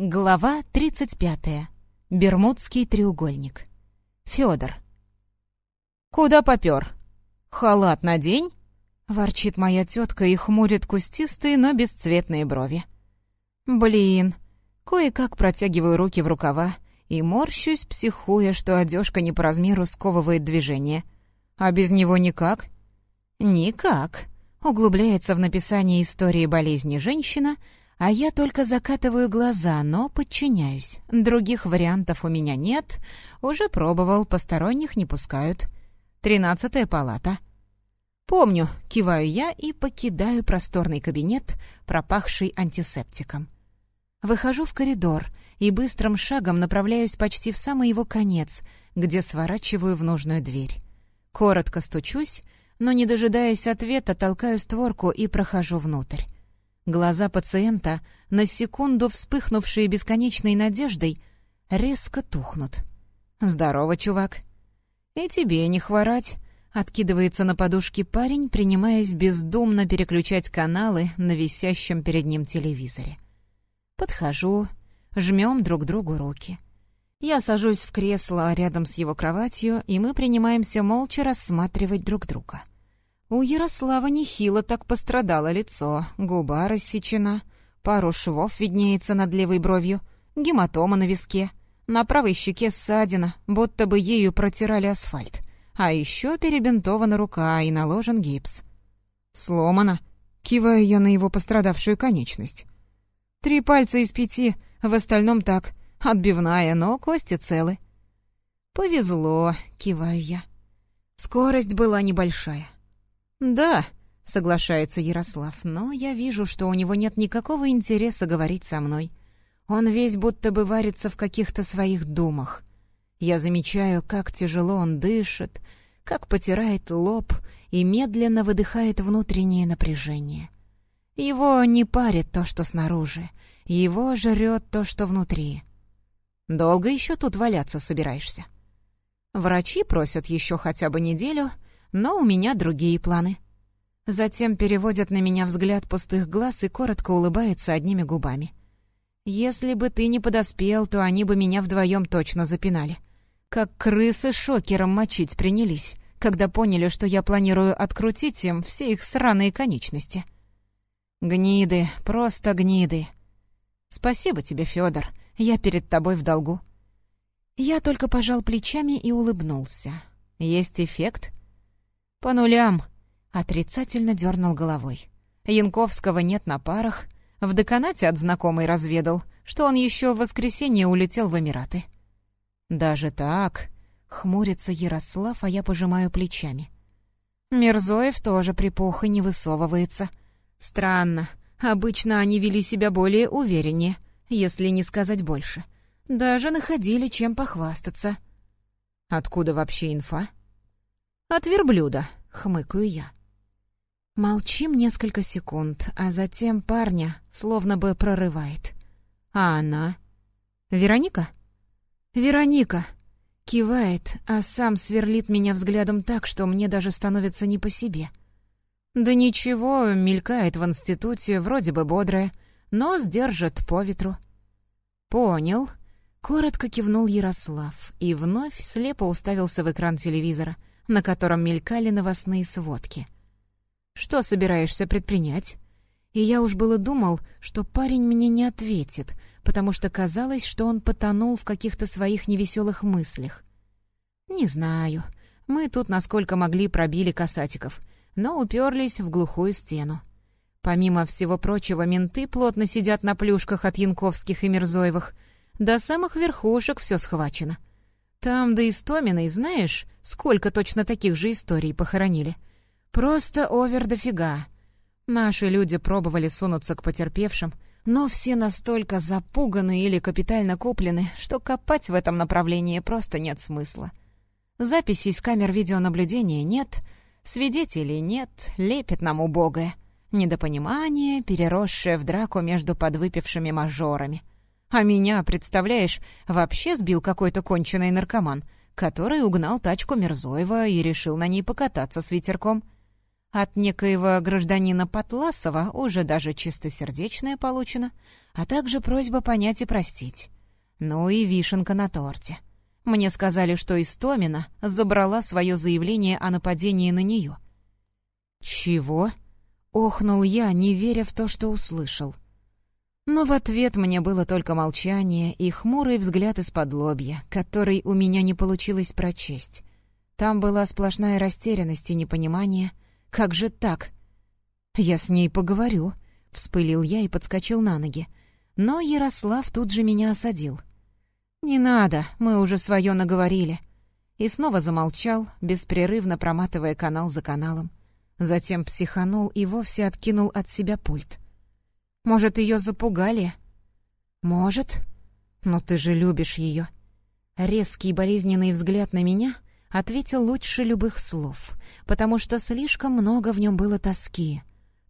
Глава 35. Бермудский треугольник. Фёдор. «Куда попёр? Халат надень?» — ворчит моя тётка и хмурит кустистые, но бесцветные брови. «Блин!» Кое-как протягиваю руки в рукава и морщусь, психуя, что одежка не по размеру сковывает движение. А без него никак? «Никак», — углубляется в написание истории болезни женщина — а я только закатываю глаза, но подчиняюсь. Других вариантов у меня нет. Уже пробовал, посторонних не пускают. Тринадцатая палата. Помню, киваю я и покидаю просторный кабинет, пропахший антисептиком. Выхожу в коридор и быстрым шагом направляюсь почти в самый его конец, где сворачиваю в нужную дверь. Коротко стучусь, но, не дожидаясь ответа, толкаю створку и прохожу внутрь. Глаза пациента, на секунду вспыхнувшие бесконечной надеждой, резко тухнут. «Здорово, чувак!» «И тебе не хворать!» — откидывается на подушке парень, принимаясь бездумно переключать каналы на висящем перед ним телевизоре. Подхожу, жмем друг другу руки. Я сажусь в кресло рядом с его кроватью, и мы принимаемся молча рассматривать друг друга. У Ярослава нехило так пострадало лицо, губа рассечена, пару швов виднеется над левой бровью, гематома на виске, на правой щеке ссадина, будто бы ею протирали асфальт. А еще перебинтована рука и наложен гипс. Сломано. Киваю я на его пострадавшую конечность. Три пальца из пяти, в остальном так. Отбивная, но кости целы. «Повезло», — киваю я. Скорость была небольшая. «Да», — соглашается Ярослав, «но я вижу, что у него нет никакого интереса говорить со мной. Он весь будто бы варится в каких-то своих думах. Я замечаю, как тяжело он дышит, как потирает лоб и медленно выдыхает внутреннее напряжение. Его не парит то, что снаружи, его жрет то, что внутри. Долго еще тут валяться собираешься? Врачи просят еще хотя бы неделю — но у меня другие планы. Затем переводят на меня взгляд пустых глаз и коротко улыбается одними губами. «Если бы ты не подоспел, то они бы меня вдвоем точно запинали. Как крысы шокером мочить принялись, когда поняли, что я планирую открутить им все их сраные конечности. Гниды, просто гниды. Спасибо тебе, Федор, я перед тобой в долгу». Я только пожал плечами и улыбнулся. Есть эффект, «По нулям», — отрицательно дернул головой. Янковского нет на парах. В деканате от знакомой разведал, что он еще в воскресенье улетел в Эмираты. «Даже так?» — хмурится Ярослав, а я пожимаю плечами. Мирзоев тоже припух и не высовывается. Странно. Обычно они вели себя более увереннее, если не сказать больше. Даже находили чем похвастаться. Откуда вообще инфа? «От верблюда», — хмыкаю я. Молчим несколько секунд, а затем парня словно бы прорывает. А она? Вероника? Вероника. Кивает, а сам сверлит меня взглядом так, что мне даже становится не по себе. Да ничего, мелькает в институте, вроде бы бодрая, но сдержит по ветру. Понял. Коротко кивнул Ярослав и вновь слепо уставился в экран телевизора — на котором мелькали новостные сводки. «Что собираешься предпринять?» И я уж было думал, что парень мне не ответит, потому что казалось, что он потонул в каких-то своих невеселых мыслях. «Не знаю. Мы тут насколько могли пробили касатиков, но уперлись в глухую стену. Помимо всего прочего, менты плотно сидят на плюшках от Янковских и Мирзоевых. До самых верхушек все схвачено. Там до Истоминой, знаешь, сколько точно таких же историй похоронили? Просто овер дофига. Наши люди пробовали сунуться к потерпевшим, но все настолько запуганы или капитально куплены, что копать в этом направлении просто нет смысла. Записей с камер видеонаблюдения нет, свидетелей нет, лепит нам убогое. Недопонимание, переросшее в драку между подвыпившими мажорами — а меня, представляешь, вообще сбил какой-то конченый наркоман, который угнал тачку Мерзоева и решил на ней покататься с ветерком. От некоего гражданина Потласова уже даже чистосердечное получено, а также просьба понять и простить. Ну и вишенка на торте. Мне сказали, что Истомина забрала свое заявление о нападении на нее. «Чего?» — охнул я, не веря в то, что услышал. Но в ответ мне было только молчание и хмурый взгляд из-под лобья, который у меня не получилось прочесть. Там была сплошная растерянность и непонимание. «Как же так?» «Я с ней поговорю», — вспылил я и подскочил на ноги. Но Ярослав тут же меня осадил. «Не надо, мы уже свое наговорили». И снова замолчал, беспрерывно проматывая канал за каналом. Затем психанул и вовсе откинул от себя пульт. «Может, ее запугали?» «Может. Но ты же любишь ее». Резкий болезненный взгляд на меня ответил лучше любых слов, потому что слишком много в нем было тоски.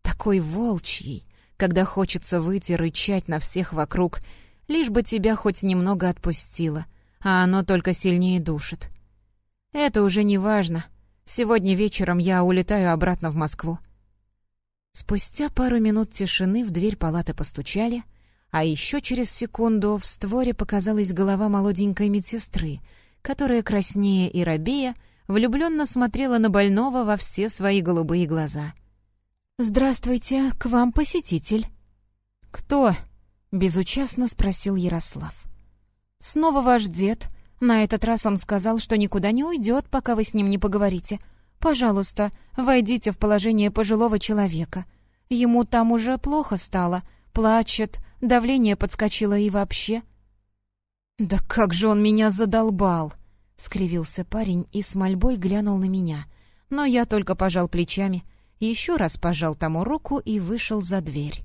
Такой волчьей, когда хочется выйти рычать на всех вокруг — лишь бы тебя хоть немного отпустило, а оно только сильнее душит. Это уже не важно. Сегодня вечером я улетаю обратно в Москву. Спустя пару минут тишины в дверь палаты постучали, а еще через секунду в створе показалась голова молоденькой медсестры, которая, краснее и робея, влюбленно смотрела на больного во все свои голубые глаза. «Здравствуйте, к вам посетитель». «Кто?» — безучастно спросил Ярослав. «Снова ваш дед. На этот раз он сказал, что никуда не уйдет, пока вы с ним не поговорите. Пожалуйста, войдите в положение пожилого человека. Ему там уже плохо стало, плачет, давление подскочило и вообще...» «Да как же он меня задолбал!» — скривился парень и с мольбой глянул на меня. Но я только пожал плечами, еще раз пожал тому руку и вышел за дверь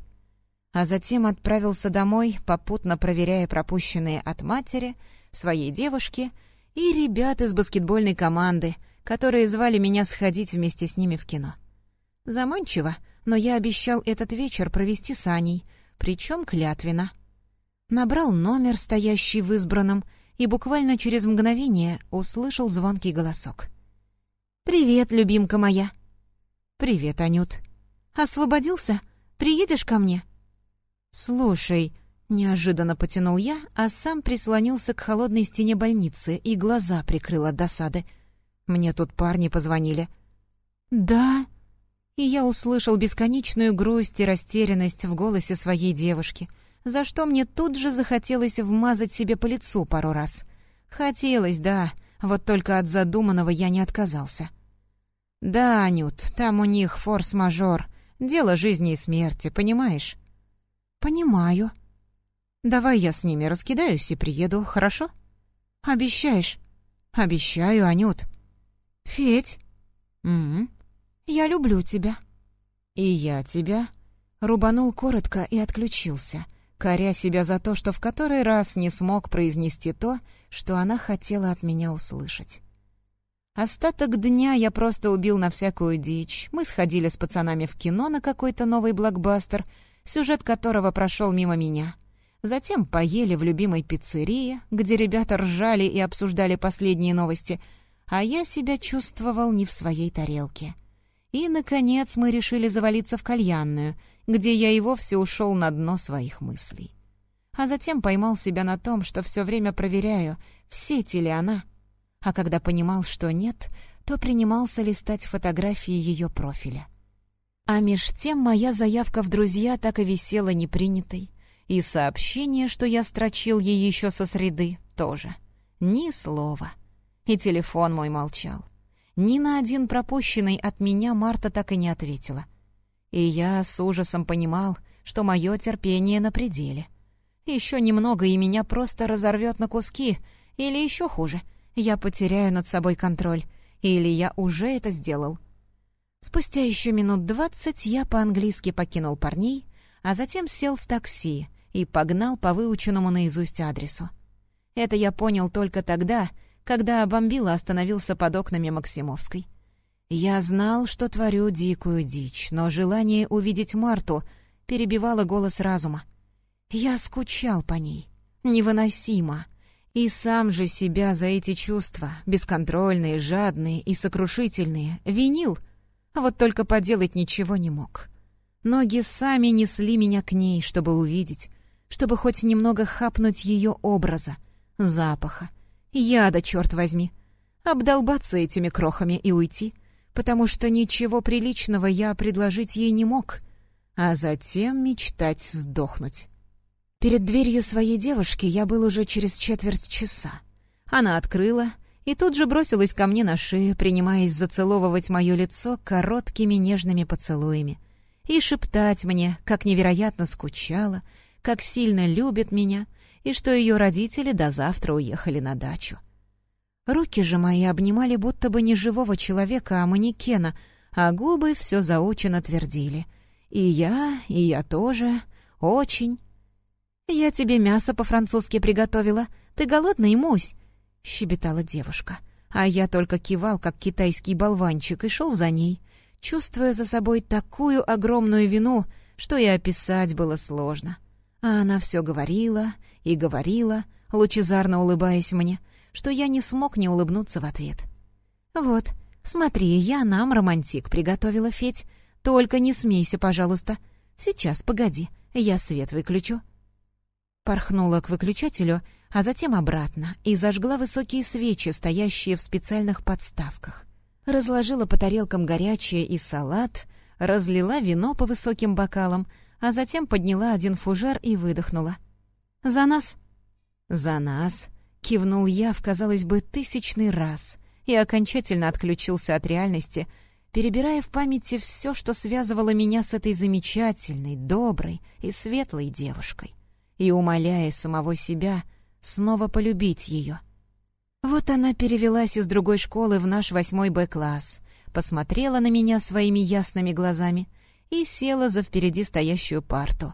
а затем отправился домой, попутно проверяя пропущенные от матери, своей девушки и ребят из баскетбольной команды, которые звали меня сходить вместе с ними в кино. Заманчиво, но я обещал этот вечер провести с Аней, причем клятвенно. Набрал номер, стоящий в избранном, и буквально через мгновение услышал звонкий голосок. «Привет, любимка моя!» «Привет, Анют!» «Освободился? Приедешь ко мне?» «Слушай», — неожиданно потянул я, а сам прислонился к холодной стене больницы и глаза прикрыл от досады. «Мне тут парни позвонили». «Да?» И я услышал бесконечную грусть и растерянность в голосе своей девушки, за что мне тут же захотелось вмазать себе по лицу пару раз. Хотелось, да, вот только от задуманного я не отказался. «Да, Анют, там у них форс-мажор, дело жизни и смерти, понимаешь?» «Понимаю. Давай я с ними раскидаюсь и приеду, хорошо?» «Обещаешь?» «Обещаю, Анют». «Федь?» «М-м. Я люблю тебя». «И я тебя». Рубанул коротко и отключился, коря себя за то, что в который раз не смог произнести то, что она хотела от меня услышать. Остаток дня я просто убил на всякую дичь. Мы сходили с пацанами в кино на какой-то новый блокбастер — сюжет которого прошел мимо меня. Затем поели в любимой пиццерии, где ребята ржали и обсуждали последние новости, а я себя чувствовал не в своей тарелке. И, наконец, мы решили завалиться в кальянную, где я и вовсе ушел на дно своих мыслей. А затем поймал себя на том, что все время проверяю, в сети ли она. А когда понимал, что нет, то принимался листать фотографии ее профиля. А меж тем моя заявка в друзья так и висела непринятой. И сообщение, что я строчил ей еще со среды, тоже. Ни слова. И телефон мой молчал. Ни на один пропущенный от меня Марта так и не ответила. И я с ужасом понимал, что мое терпение на пределе. Еще немного, и меня просто разорвет на куски. Или еще хуже, я потеряю над собой контроль. Или я уже это сделал. Спустя еще минут двадцать я по-английски покинул парней, а затем сел в такси и погнал по выученному наизусть адресу. Это я понял только тогда, когда бомбила остановился под окнами Максимовской. Я знал, что творю дикую дичь, но желание увидеть Марту перебивало голос разума. Я скучал по ней. Невыносимо. И сам же себя за эти чувства, бесконтрольные, жадные и сокрушительные, винил — Вот только поделать ничего не мог. Ноги сами несли меня к ней, чтобы увидеть, чтобы хоть немного хапнуть ее образа, запаха, яда, черт возьми, обдолбаться этими крохами и уйти, потому что ничего приличного я предложить ей не мог, а затем мечтать сдохнуть. Перед дверью своей девушки я был уже через четверть часа. Она открыла и тут же бросилась ко мне на шею, принимаясь зацеловывать мое лицо короткими нежными поцелуями и шептать мне, как невероятно скучала, как сильно любит меня и что ее родители до завтра уехали на дачу. Руки же мои обнимали будто бы не живого человека, а манекена, а губы все заучено твердили. «И я, и я тоже. Очень». «Я тебе мясо по-французски приготовила. Ты голодный, Мусь?» — щебетала девушка. А я только кивал, как китайский болванчик, и шел за ней, чувствуя за собой такую огромную вину, что и описать было сложно. А она все говорила и говорила, лучезарно улыбаясь мне, что я не смог не улыбнуться в ответ. «Вот, смотри, я нам романтик приготовила, Федь. Только не смейся, пожалуйста. Сейчас, погоди, я свет выключу». Порхнула к выключателю, а затем обратно и зажгла высокие свечи, стоящие в специальных подставках. Разложила по тарелкам горячее и салат, разлила вино по высоким бокалам, а затем подняла один фужер и выдохнула. «За нас!» «За нас!» — кивнул я в, казалось бы, тысячный раз и окончательно отключился от реальности, перебирая в памяти все, что связывало меня с этой замечательной, доброй и светлой девушкой, и умоляя самого себя снова полюбить ее. Вот она перевелась из другой школы в наш восьмой Б-класс, посмотрела на меня своими ясными глазами и села за впереди стоящую парту.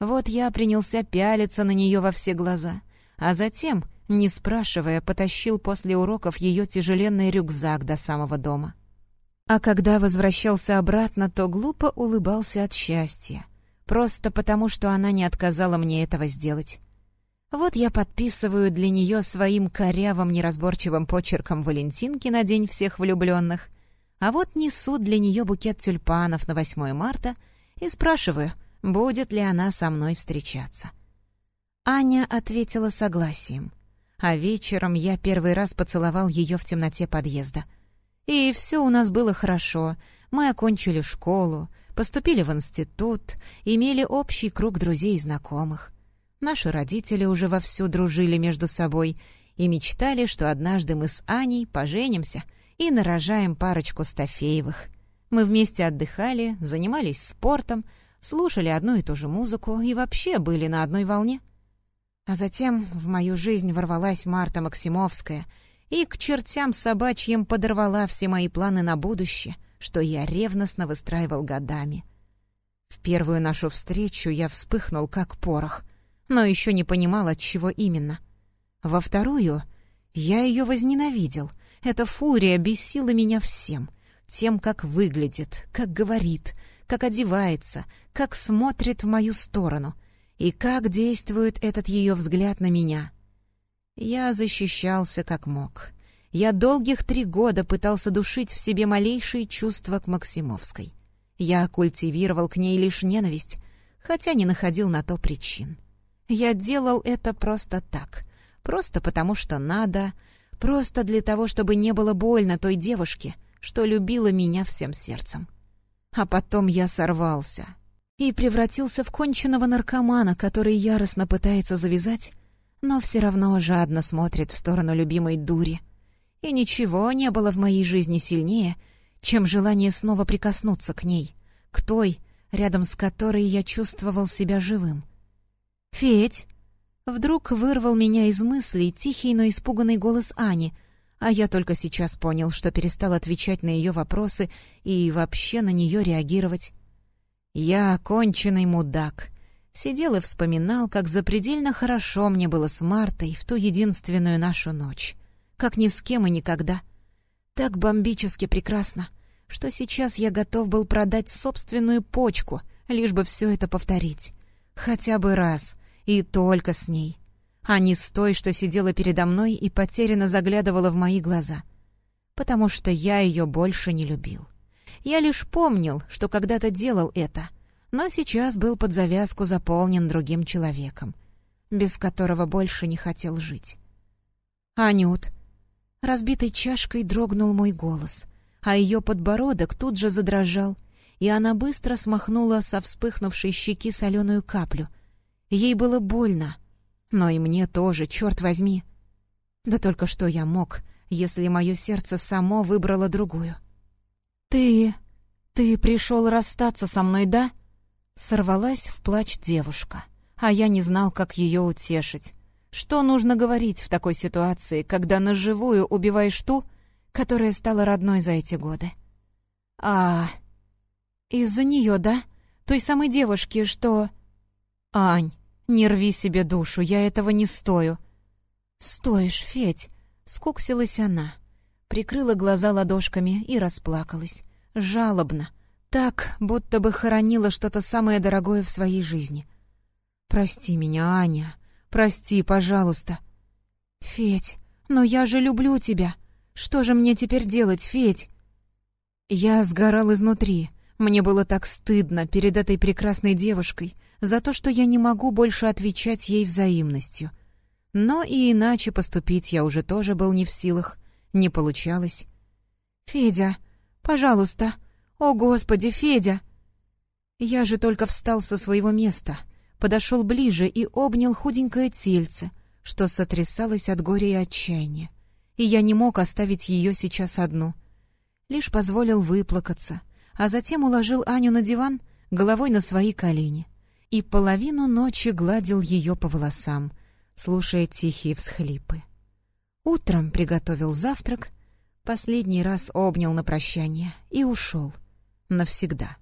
Вот я принялся пялиться на нее во все глаза, а затем, не спрашивая, потащил после уроков ее тяжеленный рюкзак до самого дома. А когда возвращался обратно, то глупо улыбался от счастья, просто потому, что она не отказала мне этого сделать. Вот я подписываю для нее своим корявым неразборчивым почерком Валентинки на День всех влюбленных, а вот несу для нее букет тюльпанов на 8 марта и спрашиваю, будет ли она со мной встречаться. Аня ответила согласием, а вечером я первый раз поцеловал ее в темноте подъезда. И все у нас было хорошо, мы окончили школу, поступили в институт, имели общий круг друзей и знакомых. Наши родители уже вовсю дружили между собой и мечтали, что однажды мы с Аней поженимся и нарожаем парочку Стафеевых. Мы вместе отдыхали, занимались спортом, слушали одну и ту же музыку и вообще были на одной волне. А затем в мою жизнь ворвалась Марта Максимовская и к чертям собачьим подорвала все мои планы на будущее, что я ревностно выстраивал годами. В первую нашу встречу я вспыхнул, как порох — но еще не понимал, от чего именно. Во вторую я ее возненавидел. Эта фурия бесила меня всем. Тем, как выглядит, как говорит, как одевается, как смотрит в мою сторону и как действует этот ее взгляд на меня. Я защищался как мог. Я долгих три года пытался душить в себе малейшие чувства к Максимовской. Я культивировал к ней лишь ненависть, хотя не находил на то причин. Я делал это просто так, просто потому что надо, просто для того, чтобы не было больно той девушке, что любила меня всем сердцем. А потом я сорвался и превратился в конченного наркомана, который яростно пытается завязать, но все равно жадно смотрит в сторону любимой дури. И ничего не было в моей жизни сильнее, чем желание снова прикоснуться к ней, к той, рядом с которой я чувствовал себя живым. «Федь!» Вдруг вырвал меня из мыслей тихий, но испуганный голос Ани, а я только сейчас понял, что перестал отвечать на ее вопросы и вообще на нее реагировать. Я оконченный мудак. Сидел и вспоминал, как запредельно хорошо мне было с Мартой в ту единственную нашу ночь. Как ни с кем и никогда. Так бомбически прекрасно, что сейчас я готов был продать собственную почку, лишь бы все это повторить. Хотя бы раз, и только с ней. А не с той, что сидела передо мной и потерянно заглядывала в мои глаза. Потому что я ее больше не любил. Я лишь помнил, что когда-то делал это, но сейчас был под завязку заполнен другим человеком, без которого больше не хотел жить. «Анют!» Разбитой чашкой дрогнул мой голос, а ее подбородок тут же задрожал, и она быстро смахнула со вспыхнувшей щеки соленую каплю. Ей было больно, но и мне тоже, черт возьми. Да только что я мог, если мое сердце само выбрало другую. «Ты... ты пришел расстаться со мной, да?» Сорвалась в плач девушка, а я не знал, как ее утешить. Что нужно говорить в такой ситуации, когда на живую убиваешь ту, которая стала родной за эти годы? А, из-за нее, да? Той самой девушки, что... Ань, не рви себе душу, я этого не стою. Стоишь, Федь, скуксилась она. Прикрыла глаза ладошками и расплакалась. Жалобно. Так, будто бы хоронила что-то самое дорогое в своей жизни. «Прости меня, Аня. Прости, пожалуйста». «Федь, но я же люблю тебя. Что же мне теперь делать, Федь?» Я сгорал изнутри. Мне было так стыдно перед этой прекрасной девушкой за то, что я не могу больше отвечать ей взаимностью. Но и иначе поступить я уже тоже был не в силах. Не получалось. «Федя, пожалуйста. О, Господи, Федя!» Я же только встал со своего места, подошел ближе и обнял худенькое тельце, что сотрясалось от горя и отчаяния. И я не мог оставить ее сейчас одну. Лишь позволил выплакаться, а затем уложил Аню на диван, головой на свои колени, и половину ночи гладил ее по волосам, слушая тихие всхлипы. Утром приготовил завтрак, последний раз обнял на прощание и ушел. Навсегда.